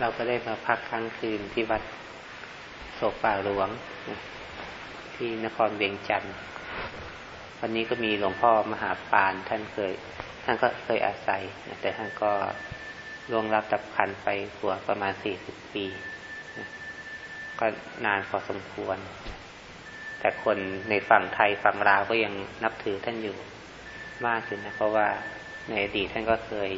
เราก็ได้มาพักค้างคืนที่วัดโศกป่าหลวง ที่นครเวียงจันทร์วันนี้ก็มีหลวงพ่อมหาปานท่านเคย ท่านก็เคยอาศัย แต่ท่านก็ล่วงรับดับขันไปกว่าประมาณสี่สิบปี ก็นานพอสมควร แต่คนในฝั่งไทยฝั่งลาวก็ยังนับถือท่านอยู่มากอยู่นะ เพราะว่าในอดีตท่านก็เคย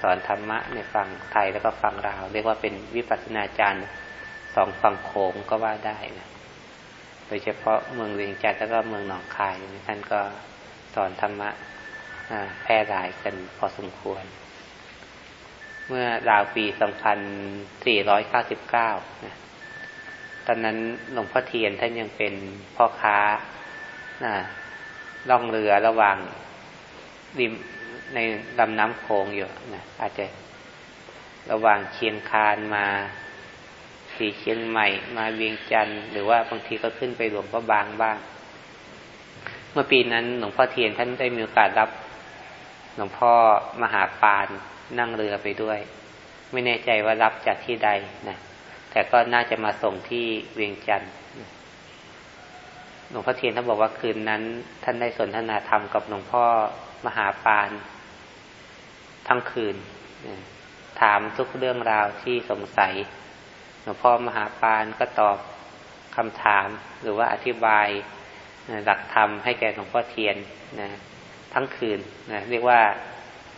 สอนธรรมะในฝั่งไทยแล้วก็ฝั่งลาวเรียกว่าเป็นวิปัสสนาจารย์สองฝั่งโขงก็ว่าได้นะโดยเฉพาะเมืองเวียงจันทร์แล้วก็เมืองหนองคายท่านก็สอนธรรมะแพร่หลายกันพอสมควร เมื่อราวปี 2499 นะตอนนั้นหลวงพ่อเทียนท่านยังเป็นพ่อค้าล่องเรือระหว่างริม ในลำน้ำโขงอยู่นะอาจจะระหว่างเชียงคานมาสีเชียงใหม่ มาเวียงจันทร์หรือว่าบางทีก็ขึ้นไปหลวงพ่อบางบ้าง เมื่อปีนั้นหลวงพ่อเทียนท่านได้มีโอกาสรับหลวงพ่อมหาปานนั่งเรือไปด้วย ไม่แน่ใจว่ารับจากที่ใดนะแต่ก็น่าจะมาส่งที่เวียงจันทร์หลวงพ่อเทียนท่านบอกว่าคืนนั้น ท่านได้สนทนาธรรมกับหลวงพ่อมหาปาน ทั้งคืน ถามทุกเรื่องราวที่สงสัยหลวงพ่อมหาปานก็ตอบคำถามหรือว่าอธิบายหลักธรรมให้แก่หลวงพ่อเทียนนะทั้งคืนนะเรียกว่า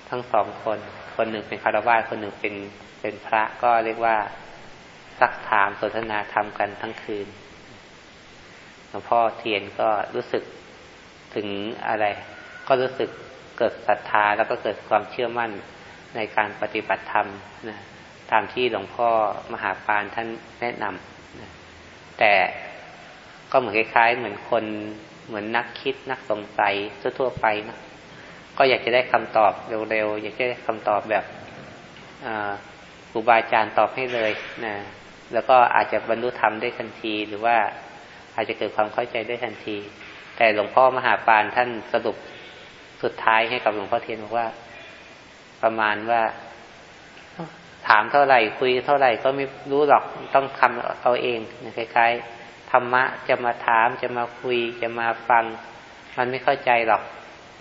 ทั้งสองคน คนหนึ่งเป็นคารวะคนหนึ่งเป็นเป็นพระก็เรียกว่าซักถามสนทนาธรรมกันทั้งคืนหลวงพ่อเทียนก็รู้สึกถึงอะไร ก็รู้สึก กิดศรัทธาแล้วก็เกิดความเชื่อมั่นในการปฏิบัติธรรมนะตามที่หลวงพ่อมหาปานท่านแนะนำนะแต่ก็เหมือนคล้ายๆ เหมือนคนเหมือนนักคิดนักสงสัยทั่วๆไปนะก็อยากจะได้คำตอบเร็วๆอยากจะได้คำตอบแบบครูบาอาจารย์ตอบให้เลยนะแล้วก็อาจจะบรรลุธรรมได้ทันทีหรือว่าอาจจะเกิดความเข้าใจได้ทันที แต่หลวงพ่อมหาปานท่านสรุป สุดท้ายให้กับหลวงพ่อเทียนบอกว่า ประมาณว่า ถามเท่าไหร่คุยเท่าไหร่ก็ไม่รู้หรอกต้องทำเอาเองนะคล้ายๆธรรมะจะมาถามจะมาคุยจะมาฟัง มันไม่เข้าใจหรอก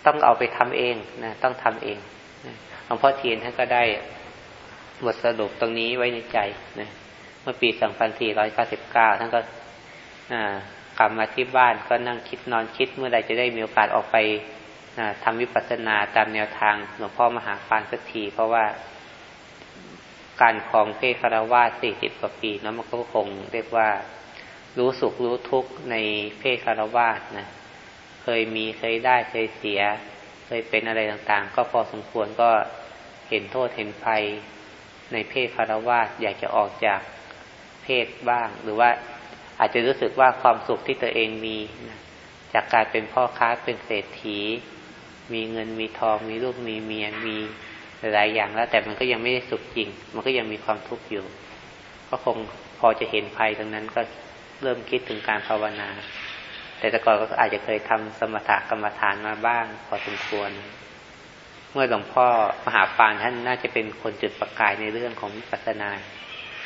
ต้องเอาไปทำเองนะต้องทำเองหลวงพ่อเทียนท่านก็ได้บทสรุปตรงนี้ไว้ในใจนะเมื่อปี 2499 ท่านก็กลับมาที่บ้านก็นั่งคิดนอนคิดเมื่อใดจะได้มีโอกาสออกไป ทำวิปัสสนาตามแนวทางหลวงพ่อมหาปานสักที เพราะว่าการคลองเพศคารวาสี่สิบกว่าปีนั้นมันก็คงเรียกว่ารู้สุขรู้ทุกข์ในเพศคารวาสนะ เคยมีเคยได้เคยเสีย เคยเป็นอะไรต่างๆ ก็พอสมควรก็เห็นโทษเห็นภัยในเพศคารวาสอยากจะออกจากเพศบ้าง หรือว่าอาจจะรู้สึกว่าความสุขที่ตัวเองมีนะจากการเป็นพ่อค้าเป็นเศรษฐี มีเงินมีทอง มีลูกมีเมียมีหลายอย่างแล้ว แต่มันก็ยังไม่ได้สุขจริง มันก็ยังมีความทุกข์อยู่ ก็คงพอจะเห็นภัยตรงนั้นก็เริ่มคิดถึงการภาวนา แต่แต่ก่อนก็อาจจะเคยทำสมถะกรรมฐานมาบ้างพอสมควร เมื่อหลวงพ่อมหาปานท่านน่าจะเป็นคนจุดประกายในเรื่องของปัสนา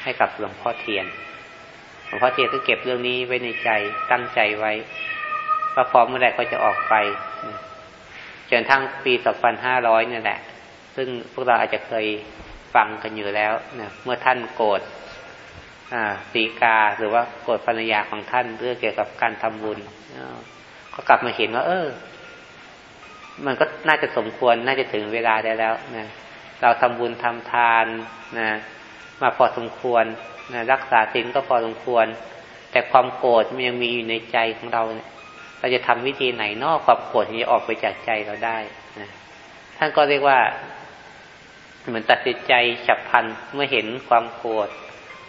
ให้กับหลวงพ่อเทียน หลวงพ่อเทียนก็เก็บเรื่องนี้ไว้ในใจตั้งใจไว้ว่าพร้อมเมื่อไหร่ก็จะออกไป จนทั้งปี 2500เนี่ยแหละ ซึ่งพวกเราอาจจะเคยฟังกันอยู่แล้วนะเมื่อท่านโกรธสีกาหรือว่าโกรธภรรยาของท่านเรื่องเกี่ยวกับการทำบุญก็กลับมาเห็นว่า เออ มันก็น่าจะสมควรน่าจะถึงเวลาได้แล้วนะเราทำบุญทำทานนะมาพอสมควรนะรักษาศีลก็พอสมควร แต่ความโกรธมันยังมีอยู่ในใจของเราเนี่ย เราจะทำวิธีไหนนอกความโกรธที่จะออกไปจากใจเราได้นะท่านก็เรียกว่า เหมือนตัดสินใจฉับพลันเมื่อเห็นความโกรธ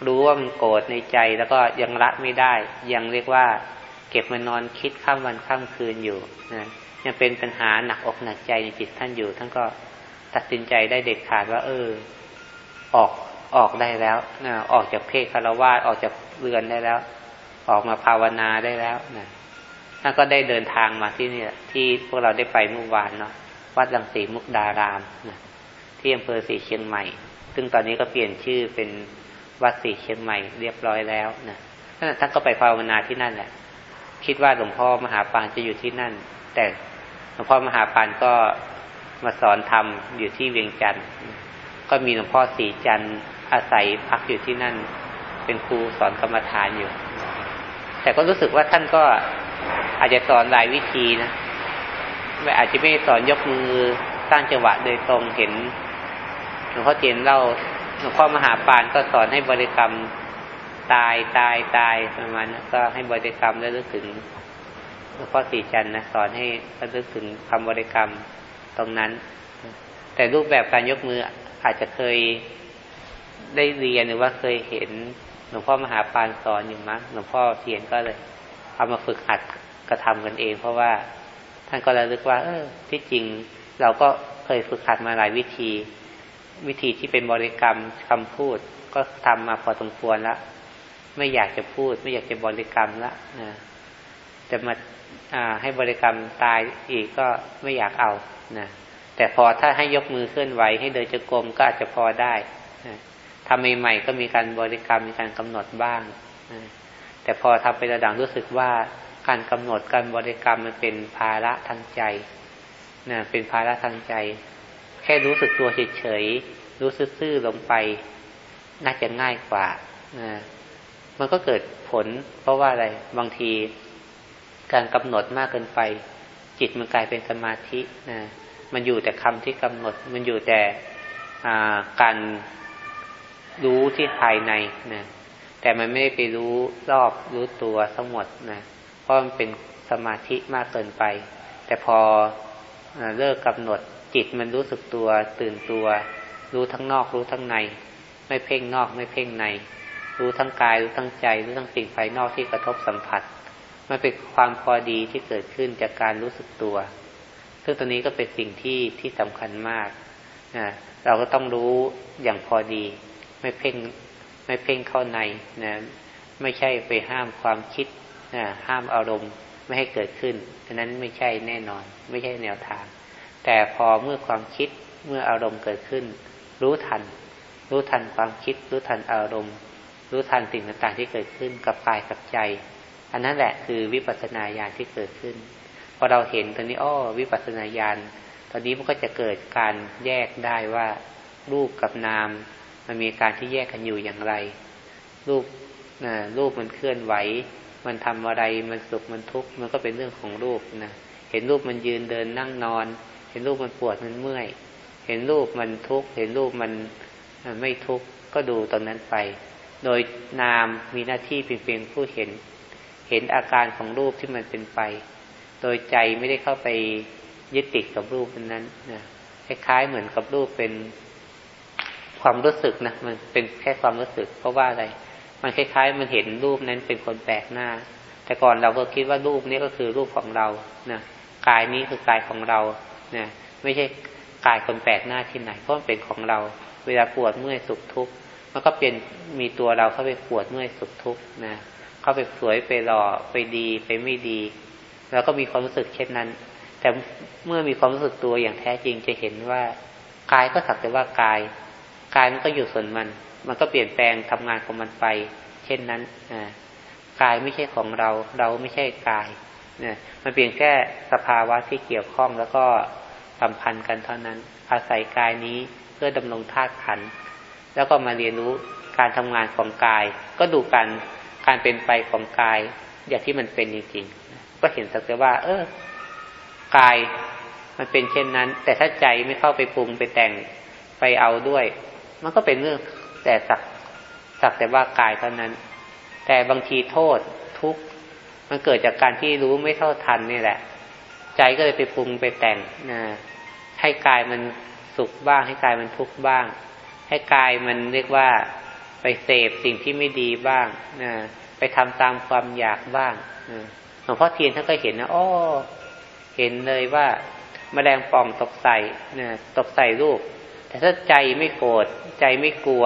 รู้ว่ามันโกรธในใจแล้วก็ยังละไม่ได้ ยังเรียกว่า เก็บมานอนคิดข้ามวันข้ามคืนอยู่นะยังเป็นปัญหาหนักอกหนักใจในจิตท่านอยู่ ท่านก็ตัดสินใจได้เด็ดขาดว่า เออ ออกออกได้แล้วนะออกจากเพศคารวะออกจากเรือนได้แล้ว ออกมาภาวนาได้แล้วนะ ท่านก็ได้เดินทางมาที่นี่ที่พวกเราได้ไปเมื่อวานเนาะวัดลังสีมุกดารามนะที่อำเภอสีเชียงใหม่ ซึ่งตอนนี้ก็เปลี่ยนชื่อเป็นวัดศรีเชียงใหม่เรียบร้อยแล้วนะท่านก็ไปภาวนาที่นั่นแหละ คิดว่าหลวงพ่อมหาปานจะอยู่ที่นั่น แต่หลวงพ่อมหาปานก็มาสอนธรรมอยู่ที่เวียงจันทร์ก็มีหลวงพ่อสีจันทร์อาศัยพักอยู่ที่นั่น เป็นครูสอนกรรมฐานอยู่ แต่ก็รู้สึกว่าท่านก็ อาจจะสอนหลายวิธีนะไม่อาจจะไม่สอนยกมือสร้างจังหวะโดยตรงเห็นหลวงพ่อเจนเล่าหลวงพ่อมหาปานก็สอนให้บริกรรมตายตายตายประมาณนั้นก็ให้บริกรรมแล้วลึกถึงหลวงพ่อสีจันนะสอนให้ระลึกถึงคำบริกรรมตรงนั้น แต่รูปแบบการยกมืออาจจะเคยได้เรียนหรือว่าเคยเห็นหลวงพ่อมหาปานสอนอยู่มั้งหลวงพ่อเทียนก็เลย เอามาฝึกหัด กระทำกันเอง เพราะว่าท่านก็ระลึกว่า เออ ที่จริงเราก็เคยฝึกหัดมาหลายวิธี วิธีที่เป็นบริกรรมคำพูด ก็ทำมาพอสมควรแล้วไม่อยากจะพูด ไม่อยากจะบริกรรมละนะจะมาให้บริกรรมตายอีกก็ไม่อยากเอานะแต่พอถ้าให้ยกมือเคลื่อนไหวให้เดินจะกรมก็อาจจะพอได้นะทำใหม่ๆก็มีการบริกรรมมีการกำหนดบ้างนะแต่พอทำไประดับรู้สึกว่า การกำหนดการบริกรรมมันเป็นภาระทางใจนะเป็นภาระทางใจ แค่รู้สึกตัวเฉยๆรู้สึกซื่อลงไป น่าจะง่ายกว่านะมันก็เกิดผล เพราะว่าอะไรบางทีการกำหนดมากเกินไป จิตมันกลายเป็นสมาธินะมันอยู่แต่คำที่กำหนด มันอยู่แต่การรู้ที่ภายในนะแต่มันไม่ได้ไปรู้รอบรู้ตัวทั้งหมดนะ เพราะมันเป็นสมาธิมากเกินไป แต่พอเลิกกำหนดจิตมันรู้สึกตัวตื่นตัว รู้ทั้งนอกรู้ทั้งใน ไม่เพ่งนอกไม่เพ่งใน รู้ทั้งกายรู้ทั้งใจ รู้ทั้งสิ่งภายนอกที่กระทบสัมผัส มันเป็นความพอดีที่เกิดขึ้นจากการรู้สึกตัว ซึ่งตัวนี้ก็เป็นสิ่งที่ที่สำคัญมากนะเราก็ต้องรู้อย่างพอดี ไม่เพ่งไม่เพ่งเข้าในนะไม่ใช่ไปห้ามความคิด ห้ามอารมณ์ไม่ให้เกิดขึ้นอันนั้นไม่ใช่แน่นอน ไม่ใช่แนวทาง แต่พอเมื่อความคิดเมื่ออารมณ์เกิดขึ้น รู้ทัน รู้ทันความคิด รู้ทันอารมณ์ รู้ทันสิ่งต่างๆที่เกิดขึ้นกับกายกับใจ อันนั้นแหละคือวิปัสสนาญาณที่เกิดขึ้นพอเราเห็นตอนนี้อ้อวิปัสสนาญาณตอนนี้มันก็จะเกิดการแยกได้ว่ารูปกับนาม มันมีการที่แยกกันอยู่อย่างไร รูปนะรูปมันเคลื่อนไหว มันทำอะไรมันสุขมันทุกข์มันก็เป็นเรื่องของรูปนะเห็นรูปมันยืนเดินนั่งนอน เห็นรูปมันปวดมันเมื่อย เห็นรูปมันทุกข์เห็นรูปมันไม่ทุกข์ก็ดูตอนนั้นไป โดยนามมีหน้าที่เป็นเพียงผู้เห็น เห็นอาการของรูปที่มันเป็นไป โดยใจไม่ได้เข้าไปยึดติดกับรูปนั้นนะคล้ายๆเหมือนกับรูปเป็นความรู้สึกนะมันเป็นแค่ความรู้สึก เพราะว่าอะไร มันคล้ายๆ มันเห็นรูปนั้นเป็นคนแปลกหน้า แต่ก่อนเราก็คิดว่ารูปนี้ก็คือรูปของเรานะกายนี้คือกายของเรานะไม่ใช่กายคนแปลกหน้าที่ไหนเพราะมันเป็นของเรา เวลาปวดเมื่อยสุขทุกข์มันก็เป็นมีตัวเราเข้าไปปวดเมื่อยสุขทุกข์นะเข้าไปสวยไปหล่อไปดีไปไม่ดีเราก็มีความรู้สึกเช่นนั้น แต่เมื่อมีความรู้สึกตัวอย่างแท้จริงจะเห็นว่ากายก็สักแต่ว่ากาย กายมันก็อยู่ส่วนมัน มันก็เปลี่ยนแปลงทำงานของมันไป เช่นนั้นกายไม่ใช่ของเรา เราไม่ใช่กายนมันเพียงแค่สภาวะที่เกี่ยวข้องแล้วก็สัมพันธ์กันเท่านั้น อาศัยกายนี้เพื่อดำรงธาตุขัน แล้วก็มาเรียนรู้การทำงานของกาย ก็ดูกันการเป็นไปของกาย อย่างที่มันเป็นจริงๆ ก็เห็นสักแต่ว่า เออกายมันเป็นเช่นนั้น แต่ถ้าใจไม่เข้าไปปรุงไปแต่งไปเอาด้วย มันก็เป็นเรื่องแต่สักสักแต่ว่ากายเท่านั้น แต่บางทีโทษทุกข์มันเกิดจากการที่รู้ไม่เท่าทันนี่แหละ ใจก็เลยไปปรุงไปแต่งนะให้กายมันสุขบ้าง ให้กายมันทุกข์บ้าง ให้กายมันเรียกว่าไปเสพสิ่งที่ไม่ดีบ้างนะไปทำตามความอยากบ้างหลวงพ่อเทียนท่านก็เห็นนะอ้อเห็นเลยว่าแมลงป่องตกใส่นะตกใส่รูป แต่ถ้าใจไม่โกรธใจไม่กลัว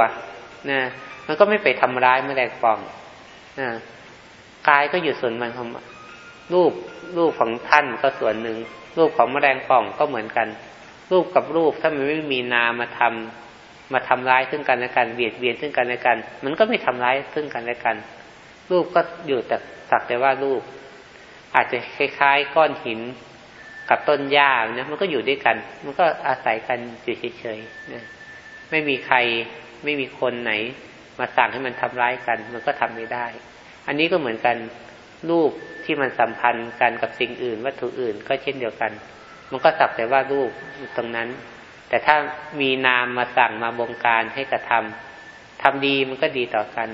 นะมันก็ไม่ไปทำร้ายแมลงป่องนะกายก็อยู่ส่วนมันของรูปรูปของท่านก็ส่วนหนึ่ง รูปของแมลงป่องก็เหมือนกัน รูปกับรูปถ้ามันไม่มีนามาทำมาทำร้ายซึ่งกันและกันเบียดเบียนซึ่งกันและกัน มันก็ไม่ทำร้ายซึ่งกันและกัน รูปก็อยู่แต่สักแต่ว่ารูป อาจจะคล้ายๆ ก้อนหิน กับต้นหญ้านะมันก็อยู่ด้วยกัน มันก็อาศัยกันอยู่เฉยๆนะไม่มีใครไม่มีคนไหน มาสั่งให้มันทำร้ายกัน มันก็ทำไม่ได้ อันนี้ก็เหมือนกันรูปที่มันสัมพันธ์กันกับสิ่งอื่น วัตถุอื่นก็เช่นเดียวกัน มันก็สักแต่ว่ารูปตรงนั้น แต่ถ้ามีนามมาสั่งมาบงการให้กระทำทำดีมันก็ดีต่อกัน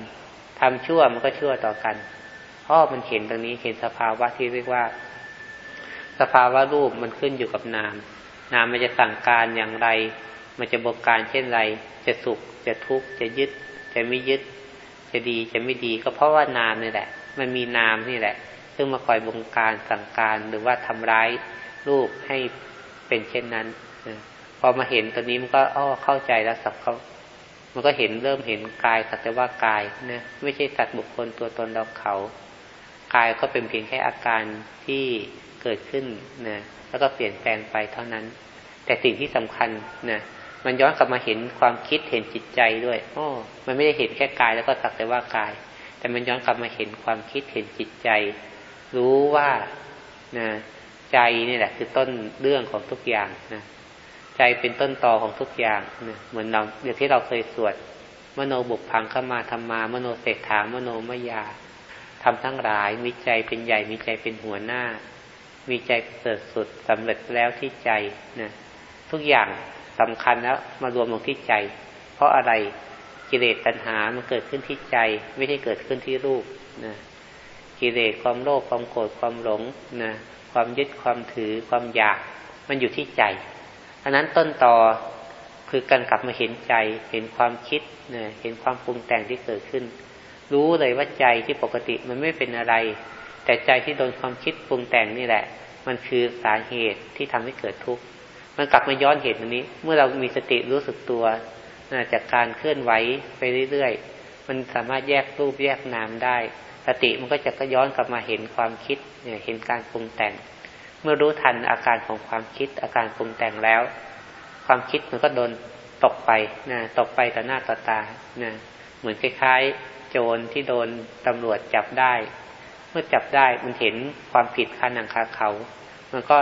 ทำชั่วมันก็ชั่วต่อกันพราะมันเห็นตรงนี้เห็นสภาวะที่เรียกว่า สภาวะรูปมันขึ้นอยู่กับนาม นามมันจะสั่งการอย่างไร มันจะบงการเช่นไร จะสุข จะทุกข์ จะยึด จะไม่ยึด จะดี จะไม่ดี ก็เพราะว่านามนี่แหละ มันมีนามนี่แหละ ซึ่งมาคอยบงการสั่งการหรือว่าทำร้ายรูปให้เป็นเช่นนั้น พอมาเห็นตัวนี้มันก็อ้อเข้าใจแล้วสับเขามันก็เห็นเริ่มเห็นกายสักแต่ว่ากายนะไม่ใช่สัตว์บุคคลตัวตนเราเขา กายก็เป็นเพียงแค่อาการที่ กิดขึ้นนะแล้วก็เปลี่ยนแปลงไปเท่านั้น แต่สิ่งที่สำคัญนะมันย้อนกลับมาเห็นความคิดเห็นจิตใจด้วยโอ้มันไม่ได้เห็นแค่กายแล้วก็สักแต่ว่ากาย แต่มันย้อนกลับมาเห็นความคิดเห็นจิตใจ รู้ว่านะใจนี่แหละ คือต้นเรื่องของทุกอย่างนะใจเป็นต้นตอของทุกอย่างนะเหมือนเราเดี๋ยวที่เราเคยสวดมโนบุพพังเข้ามาธรรมามโนเศรษฐามโนมยาทำทั้งหลายมีใจเป็นใหญ่มีใจเป็นหัวหน้า มีใจเสริฐสุดสำเร็จแล้วที่ใจนะทุกอย่างสำคัญแล้วมารวมลงที่ใจ เพราะอะไรกิเลสตัณหา มันเกิดขึ้นที่ใจ ไม่ใช่เกิดขึ้นที่รูปนะกิเลสความโลภความโกรธความหลงนะความยึดความถือความอยาก มันอยู่ที่ใจอันนั้นต้นต่อคือการกลับมาเห็นใจ เห็นความคิดนะเห็นความปรุงแต่งที่เกิดขึ้น รู้เลยว่าใจที่ปกติมันไม่เป็นอะไร แต่ใจที่โดนความคิดปรุงแต่งนี่แหละ มันคือสาเหตุที่ทำให้เกิดทุกข์มันกลับมาย้อนเหตุตรงนี้ เมื่อเรามีสติรู้สึกตัวจากการเคลื่อนไหวไปเรื่อยๆ มันสามารถแยกรูปแยกนามได้ สติมันก็จะก็ย้อนกลับมาเห็นความคิดเนี่ยเห็นการปรุงแต่ง เมื่อรู้ทันอาการของความคิดอาการปรุงแต่งแล้ว ความคิดมันก็โดนตกไปนะตกไปต่อหน้าต่อตานะเหมือนคล้ายๆ โจรที่โดนตำรวจจับได้ เมื่อจับได้มันเห็นความผิดขานังคาเขา มันก็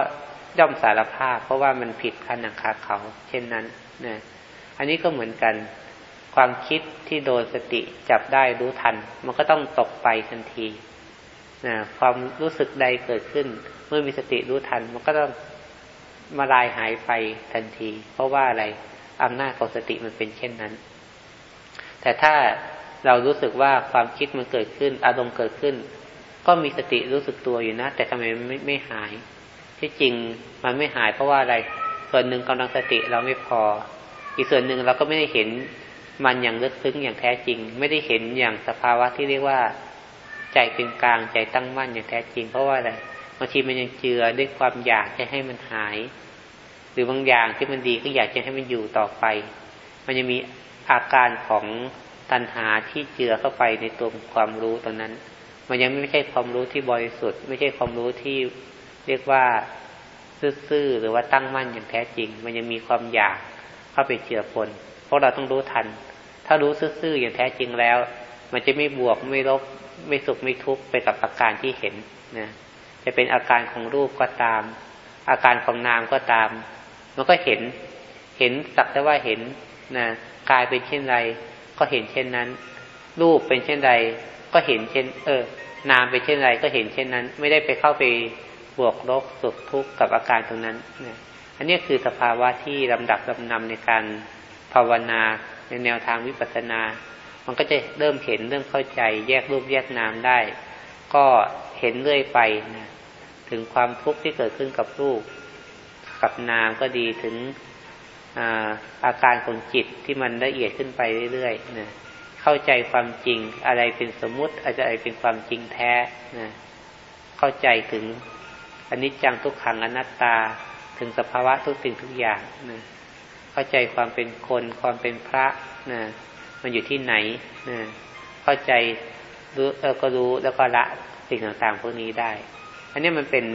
ย่อมสารภาพ เพราะว่ามันผิดขานังคาเขา เช่นนั้นนะอันนี้ก็เหมือนกัน ความคิดที่โดนสติจับได้รู้ทัน มันก็ต้องตกไปทันทีนะความรู้สึกใดเกิดขึ้น เมื่อมีสติรู้ทัน มันก็ต้องมาลายหายไปทันที เพราะว่าอะไรอำนาจของสติมันเป็นเช่นนั้น แต่ถ้าเรารู้สึกว่าความคิดมันเกิดขึ้น อารมณ์เกิดขึ้น ก็มีสติรู้สึกตัวอยู่นะ แต่ทำไมไม่ไม่หาย ที่จริงมันไม่หายเพราะว่าอะไร ส่วนหนึ่งกำลังสติเราไม่พอ อีกส่วนหนึ่งเราก็ไม่ได้เห็นมันอย่างลึกซึ้งอย่างแท้จริง ไม่ได้เห็นอย่างสภาวะที่เรียกว่า ใจเป็นกลางใจตั้งมั่นอย่างแท้จริง เพราะว่าอะไรบางทีมันยังเจือด้วยความอยากจะให้มันหาย หรือบางอย่างที่มันดีก็อยากจะให้มันอยู่ต่อไป มันยังมีอาการของตัณหาที่เจือเข้าไปในตัวความรู้ตรงนั้น มันยังไม่ใช่ความรู้ที่บริสุทธิ์ ไม่ใช่ความรู้ที่เรียกว่าซื่อๆหรือว่าตั้งมั่นอย่างแท้จริง มันยังมีความอยากเข้าไปเจือปนเพราะเราต้องรู้ทัน ถ้ารู้ซื่อๆอย่างแท้จริงแล้ว มันจะไม่บวกไม่ลบไม่สุขไม่ทุกข์ไปกับอาการที่เห็นนะจะเป็นอาการของรูปก็ตาม อาการของนามก็ตาม มันก็เห็น เห็นสักแต่ว่าเห็นนะกายเป็นเช่นไร ก็เห็นเช่นนั้น รูปเป็นเช่นไร ก็เห็นเช่น เออ นามเป็นเช่นไรก็เห็นเช่นนั้น ไม่ได้ไปเข้าไปบวกลบสุขทุกข์กับอาการตรงนั้นนะอันนี้คือสภาวะที่ลำดับลำนำในการภาวนาในแนวทางวิปัสสนา มันก็จะเริ่มเห็นเรื่องเข้าใจ แยกรูปแยกนามได้ ก็เห็นเรื่อยไปนะถึงความทุกข์ที่เกิดขึ้นกับรูป กับนามก็ดีถึงอาอาการของจิตที่มันละเอียดขึ้นไปเรื่อยๆนะ เข้าใจความจริง อะไรเป็นสมมุติอะไรเป็นความจริงแท้นะเข้าใจถึงอนิจจังทุกขังอนัตตาถึงสภาวะทุกสิ่งทุกอย่างนะเข้าใจความเป็นคนความเป็นพระนะมันอยู่ที่ไหนนะเข้าใจรู้เออก็รู้แล้วก็ละสิ่งต่างๆพวกนี้ได้ อันนี้มันเป็น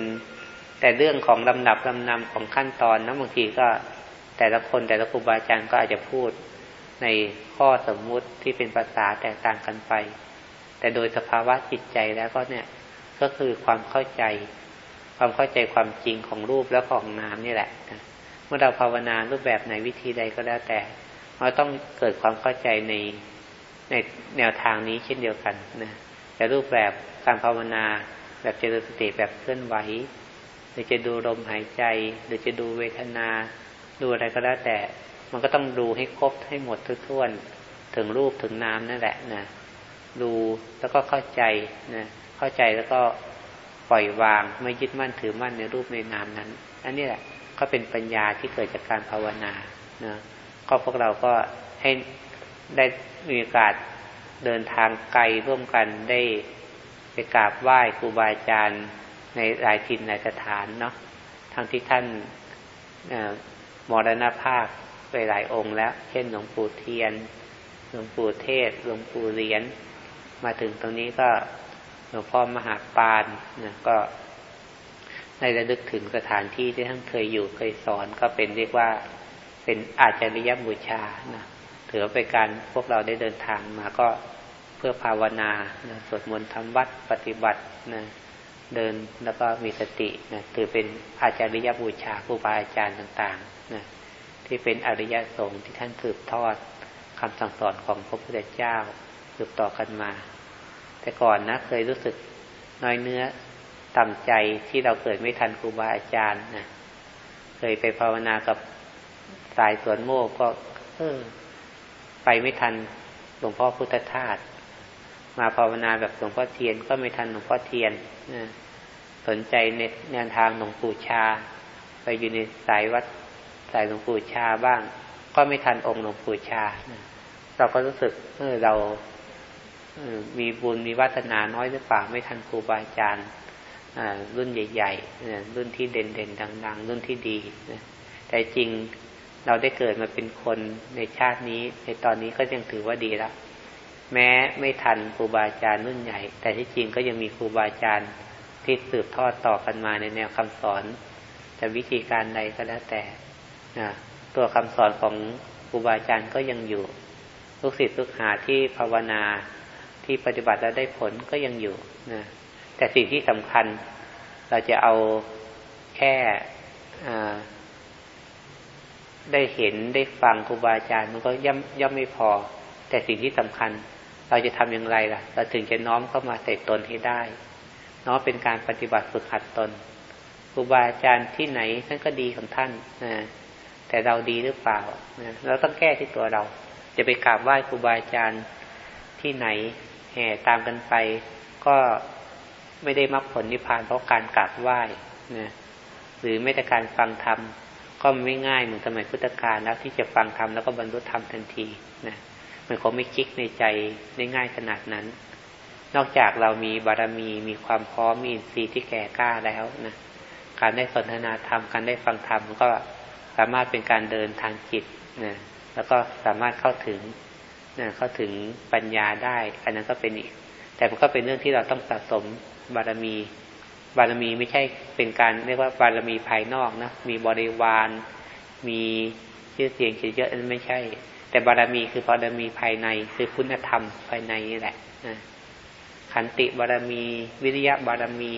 แต่เรื่องของลำดับลำนำของขั้นตอนนะบางทีก็แต่ละคนแต่ละครูบาอาจารย์ก็อาจจะพูด ในข้อสมมุติที่เป็นภาษาแตกต่างกันไป แต่โดยสภาวะจิตใจแล้วก็เนี่ยก็คือความเข้าใจ ความเข้าใจความจริงของรูปและของนามนี่แหละนะเมื่อเราภาวนารูปแบบไหนวิธีใดก็แล้วแต่เราต้องเกิดความเข้าใจในในแนวทางนี้เช่นเดียวกันนะแต่รูปแบบการภาวนาแบบเจริญสติแบบเคลื่อนไหวหรือจะดูลมหายใจ หรือจะดูเวทนา ดูอะไรก็แล้วแต่ มันก็ต้องดูให้ครบให้หมดทุกท่วน ถึงรูปถึงนามนั่นแหละนะดูแล้วก็เข้าใจนะเข้าใจแล้วก็ปล่อยวางไม่ยึดมั่นถือมั่นในรูปในนามนั้น อันนี้แหละก็เป็นปัญญาที่เกิดจากการภาวนานะก็พวกเราก็ให้ได้มีโอกาสเดินทางไกลร่วมกันได้ไปกราบไหว้ครูบาอาจารย์ในหลายทินหลายสถานเนาะทั้งที่ท่านมรณภาพ ไปหลายองค์แล้ว เช่นหลวงปู่เทียน หลวงปู่เทศ หลวงปู่เลียนมาถึงตรงนี้ก็หลวงพ่อมหาปานนะก็ในระลึกถึงสถานที่ที่ท่านเคยอยู่เคยสอนก็เป็นเรียกว่าเป็นอาจาริยบูชานะถือว่าเป็นการพวกเราได้เดินทางมาก็เพื่อภาวนานะสวดมนต์ทำวัดปฏิบัตินะเดินแล้วก็มีสตินะถือเป็นอาจาริยบูชาครูบาอาจารย์ต่างๆนะ ที่เป็นอริยสงฆ์ที่ท่านสืบทอดคำสั่งสอนของพระพุทธเจ้าสืบต่อกันมา แต่ก่อนนะเคยรู้สึกน้อยเนื้อต่ำใจที่เราเกิดไม่ทันครูบาอาจารย์นะเคยไปภาวนากับสายสวนโมกก็ เออ ไปไม่ทันหลวงพ่อพุทธทาสมาภาวนาแบบหลวงพ่อเทียนก็ไม่ทันหลวงพ่อเทียนนะสนใจในแนวทางหลวงปู่ชา ไปอยู่ในสายวัด ใสายหลวงปู่ชาบ้าง ก็ไม่ทันองค์หลวงปู่ชา เราก็รู้สึกเออเราเออมีบุญมีวัฒนาน้อยหรือเปล่าไม่ทันครูบาอาจารย์รุ่นใหญ่ๆรุ่นที่เด่นๆดัง ๆ รุ่นที่ดีแต่จริงเราได้เกิดมาเป็นคนในชาตินี้ ในตอนนี้ก็ยังถือว่าดีแล้วแม้ไม่ทันครูบาอาจารย์รุ่นใหญ่ แต่ที่จริงก็ยังมีครูบาอาจารย์ที่สืบทอดต่อกันมาในแนวคำสอน แต่วิธีการใดก็แล้วแต่ นะตัวคำสอนของครูบาอาจารย์ก็ยังอยู่ ลูกศิษย์ลูกหาที่ภาวนาที่ปฏิบัติแล้วได้ผลก็ยังอยู่นะแต่สิ่งที่สำคัญ เราจะเอาแค่ได้เห็นได้ฟังครูบาอาจารย์ มันก็ย่อมย่อมไม่พอ แต่สิ่งที่สำคัญ เราจะทำอย่างไรล่ะ เราถึงจะน้อมเข้ามาใส่ตนให้ได้น้อมเป็นการปฏิบัติฝึกหัดตนครูบาอาจารย์ที่ไหนท่านก็ดีของท่านนะ แต่เราดีหรือเปล่านะเราต้องแก้ที่ตัวเรา จะไปกราบไหว้ครูบาอาจารย์ที่ไหนแห่ตามกันไป ก็ไม่ได้มรรคผลนิพพานเพราะการกราบไหว้นะหรือไม่แต่การฟังธรรมก็ไม่ง่ายเหมือนสมัยพุทธกาลแล้วที่จะฟังธรรมแล้วก็บรรลุธรรมทันทีนะมันคงไม่คิดในใจได้ง่ายขนาดนั้น นอกจากเรามีบารมีมีความพร้อมมีอินทรีย์ที่แก่กล้าแล้วนะการได้สนทนาธรรมการได้ฟังธรรมก็ สามารถเป็นการเดินทางจิตนะแล้วก็สามารถเข้าถึงนะเข้าถึงปัญญาได้ อันนั้นก็เป็นอีก แต่มันก็เป็นเรื่องที่เราต้องสะสมบารมี บารมีไม่ใช่เป็นการเรียกว่าบารมีภายนอกนะมีบริวาร มีชื่อเสียงเยอะๆนั้นไม่ใช่ แต่บารมีคือบารมีภายในคือคุณธรรมภายในนี่แหละนะขันติบารมี วิริยะบารมี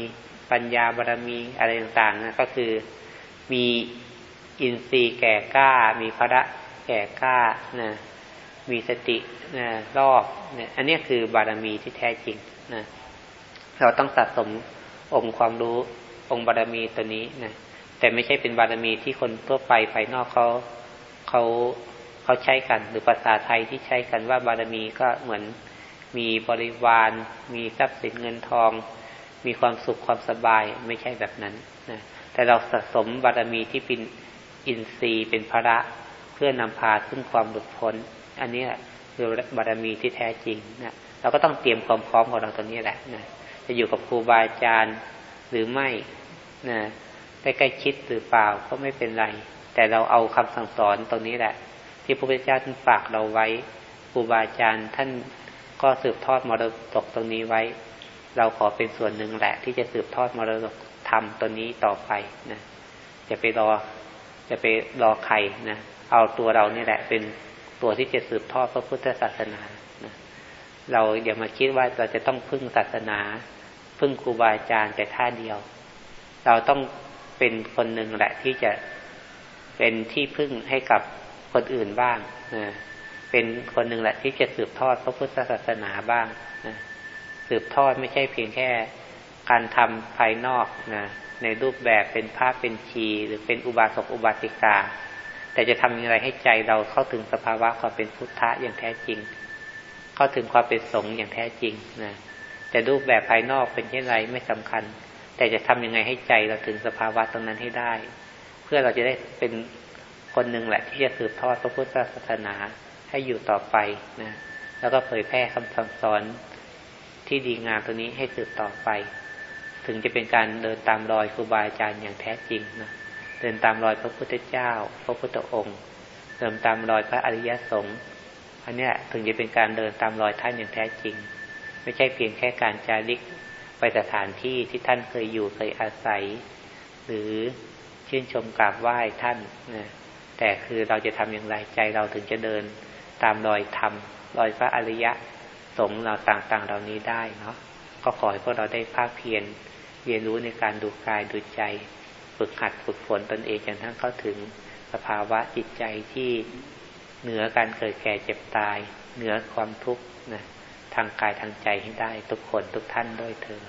ปัญญาบารมีอะไรต่างๆนะก็คือมี อินทรีย์แก่กล้า มีพระแก่กล้านะมีสตินะรอบเนี่ยอันนี้คือบารมีที่แท้จริงนะเราต้องสะสมองค์ความรู้องค์บารมีตัวนี้นะแต่ไม่ใช่เป็นบารมีที่คนทั่วไปภายนอกเขาเขาเขาใช้กัน หรือภาษาไทยที่ใช้กันว่าบารมีก็เหมือนมีบริวาร มีทรัพย์สินเงินทอง มีความสุขความสบายไม่ใช่แบบนั้นนะแต่เราสะสมบารมีที่เป็น อินทรีย์เป็นพระเพื่อนำพาขึ้นความหลุดพ้น อันนี้คือบารมีที่แท้จริงนะเราก็ต้องเตรียมความพร้อมของเราตรงนี้แหละนะจะอยู่กับครูบาอาจารย์หรือไม่นะได้ใกล้ชิดหรือเปล่าก็ไม่เป็นไร แต่เราเอาคำสั่งสอนตรงนี้แหละ ที่พระพุทธเจ้าท่านฝากเราไว้ครูบาอาจารย์ท่านก็สืบทอดมรดกตรงนี้ไว้ เราขอเป็นส่วนหนึ่งแหละ ที่จะสืบทอดมรดกธรรมตัวนี้ต่อไปนะจะไปรอ จะไปรอใครนะเอาตัวเรานี่แหละ เป็นตัวที่จะสืบทอดพระพุทธศาสนานะเราอย่ามาคิดว่าเราจะต้องพึ่งศาสนา พึ่งครูบาอาจารย์แต่ท่าเดียว เราต้องเป็นคนหนึ่งแหละที่จะเป็นที่พึ่งให้กับคนอื่นบ้างนะเป็นคนหนึ่งแหละที่จะสืบทอดพระพุทธศาสนาบ้างนะสืบทอดไม่ใช่เพียงแค่การทำภายนอกนะ ในรูปแบบเป็นภาพเป็นชี หรือเป็นอุบาสกอุบาสิกา แต่จะทำอย่างไรให้ใจเราเข้าถึงสภาวะความเป็นพุทธะอย่างแท้จริง เข้าถึงความเป็นสงฆ์อย่างแท้จริงนะแต่รูปแบบภายนอกเป็นเช่นไรไม่สำคัญ แต่จะทำยังไงให้ใจเราถึงสภาวะตรงนั้นให้ได้ เพื่อเราจะได้เป็นคนหนึ่งแหละ ที่จะสืบทอดพระพุทธศาสนาให้อยู่ต่อไปนะแล้วก็เผยแพร่คำสั่งสอนที่ดีงามตัวนี้ให้สืบต่อไป ถึงจะเป็นการเดินตามรอยครูบาอาจารย์อย่างแท้จริงนะเดินตามรอยพระพุทธเจ้า พระพุทธองค์เดินตามรอยพระอริยสงฆ์อันนี้ถึงจะเป็นการเดินตามรอยท่านอย่างแท้จริง ไม่ใช่เพียงแค่การจาริกไปสถานที่ที่ท่านเคยอยู่เคยอาศัย หรือชื่นชมกราบไหว้ท่านนะแต่คือเราจะทำอย่างไรใจเราถึงจะเดินตามรอยธรรมรอยพระอริยสงฆ์เราต่างๆ เหล่านี้ได้เนาะ ก็ขอให้พวกเราได้ภาคเพียรเรียนรู้ในการดูกายดูใจ ฝึกหัดฝึกฝนตนเองจนทั้งเข้าถึงสภาวะจิตใจที่เหนือการเกิดแก่เจ็บตาย เหนือความทุกข์นะทางกายทางใจให้ได้ทุกคนทุกท่านด้วยเธอ